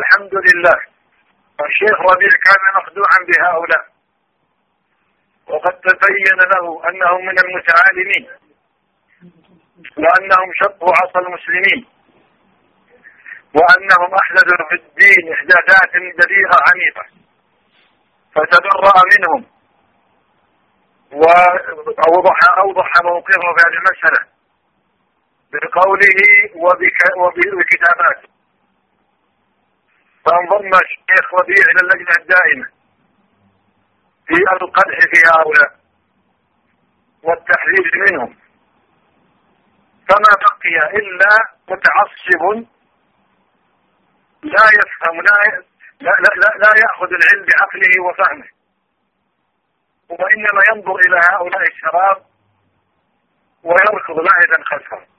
الحمد لله. الشيخ ربيع كان مخدوعا بهؤلاء. وقد تبين له أنهم من المتعالمين. وأنهم شقوا عصا المسلمين. وأنهم أحدثوا في الدين إحداثات بليغة عميقة فتبرأ منهم. وأوضح أوضح موقفه في هذه المسألة. بقوله وبكتاباته. فانضم الشيخ ربيع إلى اللجنة الدائمة في القدح في هؤلاء والتحذير منهم. فما بقي إلا متعصب لا يفهم لا لا, لا, لا يأخذ العلم بعقله وفهمه. وإنما ينظر إلى هؤلاء الشباب ويركض لاهدا خلفهم.